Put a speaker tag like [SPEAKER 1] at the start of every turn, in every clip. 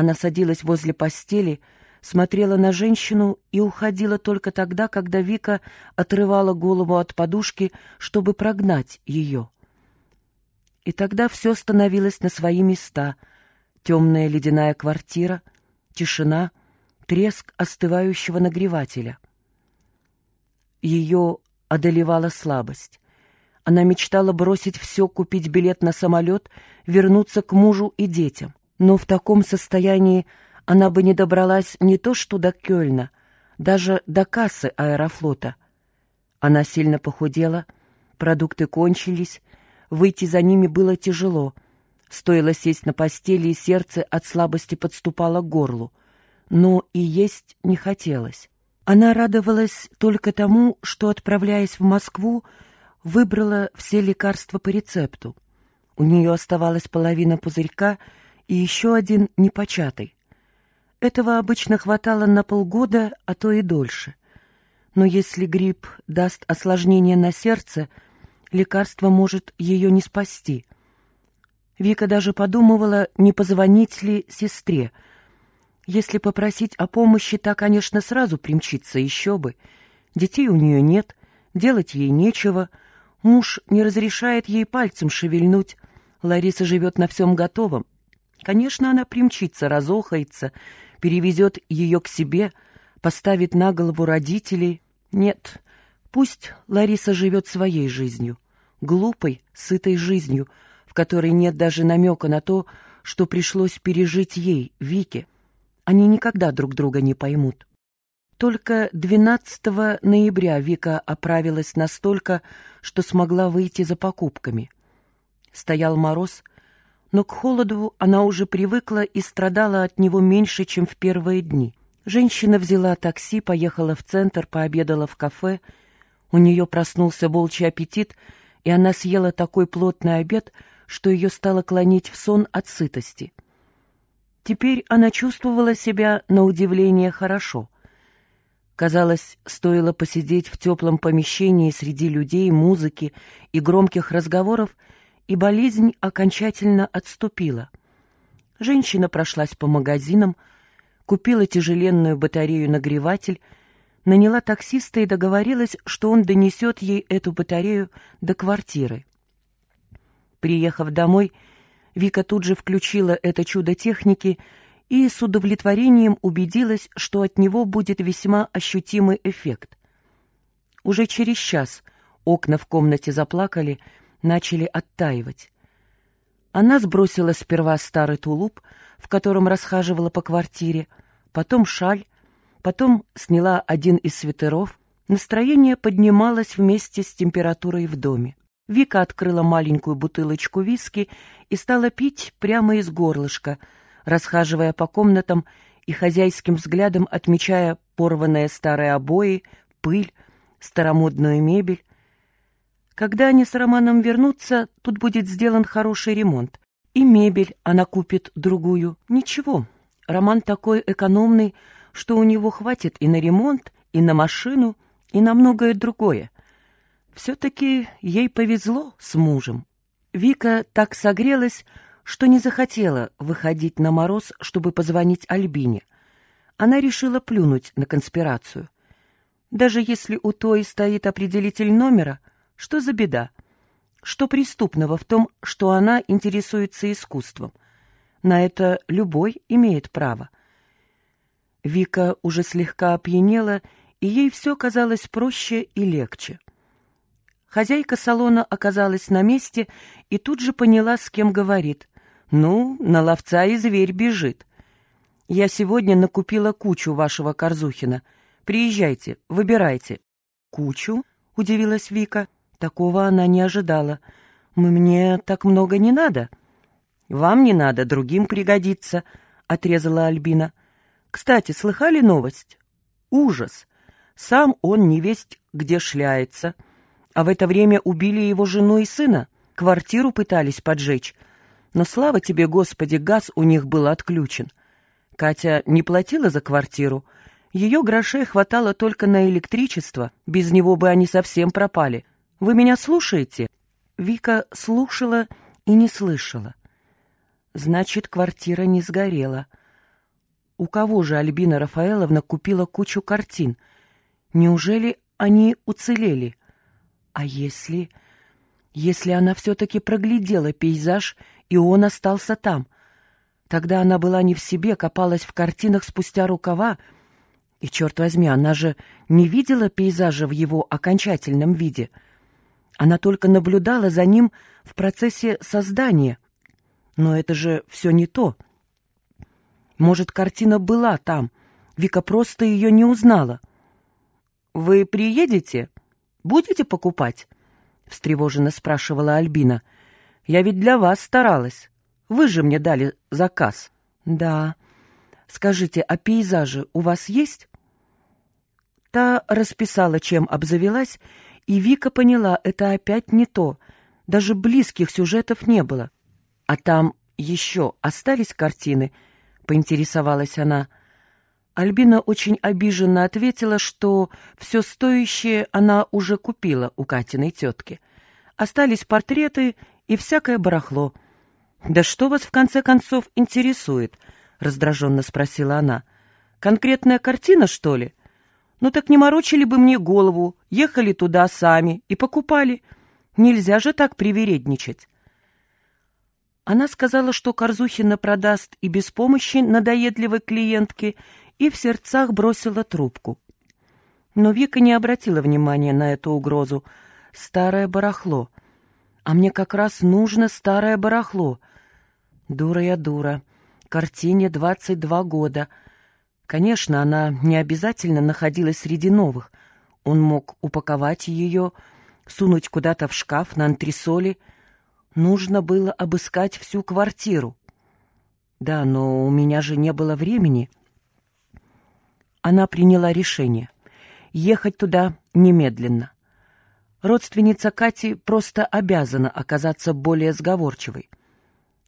[SPEAKER 1] Она садилась возле постели, смотрела на женщину и уходила только тогда, когда Вика отрывала голову от подушки, чтобы прогнать ее. И тогда все становилось на свои места. Темная ледяная квартира, тишина, треск остывающего нагревателя. Ее одолевала слабость. Она мечтала бросить все, купить билет на самолет, вернуться к мужу и детям. Но в таком состоянии она бы не добралась не то что до Кёльна, даже до кассы аэрофлота. Она сильно похудела, продукты кончились, выйти за ними было тяжело. Стоило сесть на постели, и сердце от слабости подступало к горлу. Но и есть не хотелось. Она радовалась только тому, что, отправляясь в Москву, выбрала все лекарства по рецепту. У нее оставалась половина пузырька и еще один непочатый. Этого обычно хватало на полгода, а то и дольше. Но если грипп даст осложнение на сердце, лекарство может ее не спасти. Вика даже подумывала, не позвонить ли сестре. Если попросить о помощи, та, конечно, сразу примчится, еще бы. Детей у нее нет, делать ей нечего — Муж не разрешает ей пальцем шевельнуть. Лариса живет на всем готовом. Конечно, она примчится, разохается, перевезет ее к себе, поставит на голову родителей. Нет, пусть Лариса живет своей жизнью, глупой, сытой жизнью, в которой нет даже намека на то, что пришлось пережить ей, Вике. Они никогда друг друга не поймут. Только 12 ноября Вика оправилась настолько, что смогла выйти за покупками. Стоял мороз, но к холоду она уже привыкла и страдала от него меньше, чем в первые дни. Женщина взяла такси, поехала в центр, пообедала в кафе. У нее проснулся волчий аппетит, и она съела такой плотный обед, что ее стало клонить в сон от сытости. Теперь она чувствовала себя, на удивление, хорошо — Казалось, стоило посидеть в теплом помещении среди людей, музыки и громких разговоров, и болезнь окончательно отступила. Женщина прошлась по магазинам, купила тяжеленную батарею-нагреватель, наняла таксиста и договорилась, что он донесет ей эту батарею до квартиры. Приехав домой, Вика тут же включила это чудо техники — и с удовлетворением убедилась, что от него будет весьма ощутимый эффект. Уже через час окна в комнате заплакали, начали оттаивать. Она сбросила сперва старый тулуп, в котором расхаживала по квартире, потом шаль, потом сняла один из свитеров. Настроение поднималось вместе с температурой в доме. Вика открыла маленькую бутылочку виски и стала пить прямо из горлышка — расхаживая по комнатам и хозяйским взглядом отмечая порванные старые обои, пыль, старомодную мебель. Когда они с Романом вернутся, тут будет сделан хороший ремонт. И мебель она купит другую. Ничего, Роман такой экономный, что у него хватит и на ремонт, и на машину, и на многое другое. Все-таки ей повезло с мужем. Вика так согрелась, что не захотела выходить на мороз, чтобы позвонить Альбине. Она решила плюнуть на конспирацию. Даже если у той стоит определитель номера, что за беда? Что преступного в том, что она интересуется искусством? На это любой имеет право. Вика уже слегка опьянела, и ей все казалось проще и легче. Хозяйка салона оказалась на месте и тут же поняла, с кем говорит. Ну, на ловца и зверь бежит. Я сегодня накупила кучу вашего Корзухина. Приезжайте, выбирайте. Кучу? Удивилась Вика. Такого она не ожидала. Мне так много не надо. Вам не надо, другим пригодится, отрезала Альбина. Кстати, слыхали новость? Ужас. Сам он не весть где шляется. А в это время убили его жену и сына. Квартиру пытались поджечь. Но слава тебе, Господи, газ у них был отключен. Катя не платила за квартиру. Ее грошей хватало только на электричество, без него бы они совсем пропали. Вы меня слушаете?» Вика слушала и не слышала. «Значит, квартира не сгорела. у кого же Альбина Рафаэловна купила кучу картин? Неужели они уцелели? А если... Если она все-таки проглядела пейзаж, и он остался там? Тогда она была не в себе, копалась в картинах спустя рукава, и, черт возьми, она же не видела пейзажа в его окончательном виде. Она только наблюдала за ним в процессе создания. Но это же все не то. Может, картина была там, Вика просто ее не узнала. «Вы приедете? Будете покупать?» — встревоженно спрашивала Альбина. «Я ведь для вас старалась. Вы же мне дали заказ». «Да. Скажите, а пейзажи у вас есть?» Та расписала, чем обзавелась, и Вика поняла, это опять не то. Даже близких сюжетов не было. А там еще остались картины, поинтересовалась она. Альбина очень обиженно ответила, что все стоящее она уже купила у Катиной тетки. Остались портреты и всякое барахло. «Да что вас, в конце концов, интересует?» — раздраженно спросила она. «Конкретная картина, что ли?» Ну так не морочили бы мне голову, ехали туда сами и покупали. Нельзя же так привередничать. Она сказала, что Корзухина продаст и без помощи надоедливой клиентке, и в сердцах бросила трубку. Но Вика не обратила внимания на эту угрозу. Старое барахло. А мне как раз нужно старое барахло. Дура я дура. Картине двадцать два года — Конечно, она не обязательно находилась среди новых. Он мог упаковать ее, сунуть куда-то в шкаф на антресоли. Нужно было обыскать всю квартиру. Да, но у меня же не было времени. Она приняла решение. Ехать туда немедленно. Родственница Кати просто обязана оказаться более сговорчивой.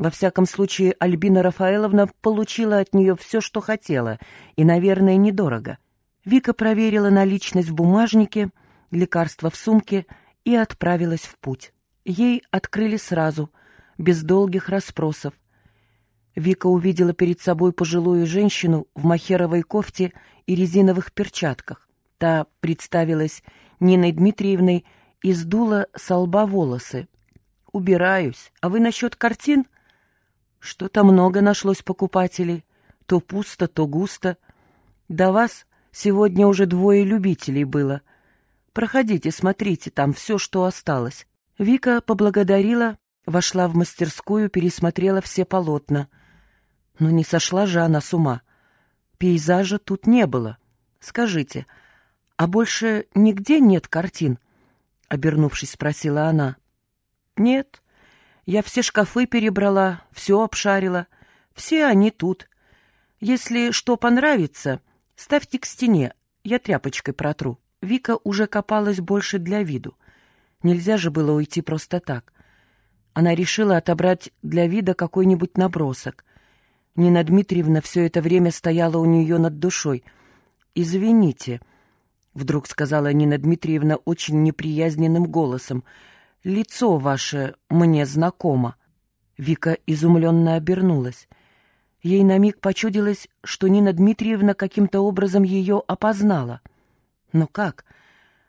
[SPEAKER 1] Во всяком случае, Альбина Рафаэловна получила от нее все, что хотела, и, наверное, недорого. Вика проверила наличность в бумажнике, лекарства в сумке и отправилась в путь. Ей открыли сразу, без долгих расспросов. Вика увидела перед собой пожилую женщину в махеровой кофте и резиновых перчатках. Та представилась Ниной Дмитриевной и сдула со лба волосы. «Убираюсь. А вы насчет картин?» Что-то много нашлось покупателей. То пусто, то густо. До вас сегодня уже двое любителей было. Проходите, смотрите, там все, что осталось. Вика поблагодарила, вошла в мастерскую, пересмотрела все полотна. Но не сошла же она с ума. Пейзажа тут не было. Скажите, а больше нигде нет картин? Обернувшись, спросила она. Нет, я все шкафы перебрала, все обшарила. Все они тут. Если что понравится, ставьте к стене, я тряпочкой протру. Вика уже копалась больше для виду. Нельзя же было уйти просто так. Она решила отобрать для вида какой-нибудь набросок. Нина Дмитриевна все это время стояла у нее над душой. «Извините», — вдруг сказала Нина Дмитриевна очень неприязненным голосом, — лицо ваше мне знакомо». Вика изумленно обернулась. Ей на миг почудилось, что Нина Дмитриевна каким-то образом ее опознала. Но как?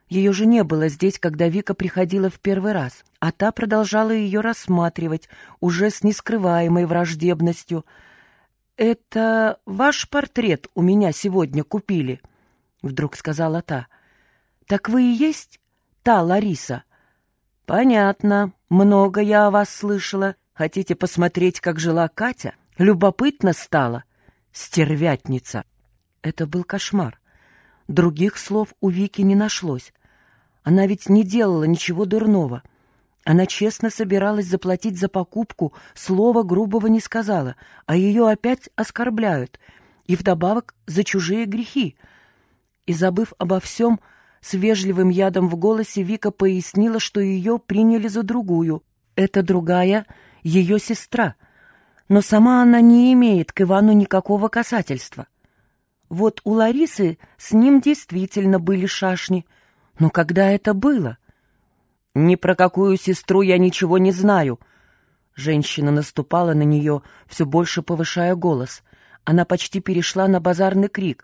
[SPEAKER 1] Ее же не было здесь, когда Вика приходила в первый раз, а та продолжала ее рассматривать, уже с нескрываемой враждебностью. «Это ваш портрет у меня сегодня купили», — вдруг сказала та. «Так вы и есть та Лариса?» «Понятно. Много я о вас слышала. Хотите посмотреть, как жила Катя? Любопытно стало. Стервятница». Это был кошмар. Других слов у Вики не нашлось. Она ведь не делала ничего дурного. Она честно собиралась заплатить за покупку, слова грубого не сказала, а ее опять оскорбляют. И вдобавок за чужие грехи. И, забыв обо всем, с вежливым ядом в голосе Вика пояснила, что ее приняли за другую. Это другая — ее сестра. Но сама она не имеет к Ивану никакого касательства. Вот у Ларисы с ним действительно были шашни. Но когда это было? «Ни про какую сестру я ничего не знаю», Женщина наступала на нее, все больше повышая голос. она почти перешла на базарный крик.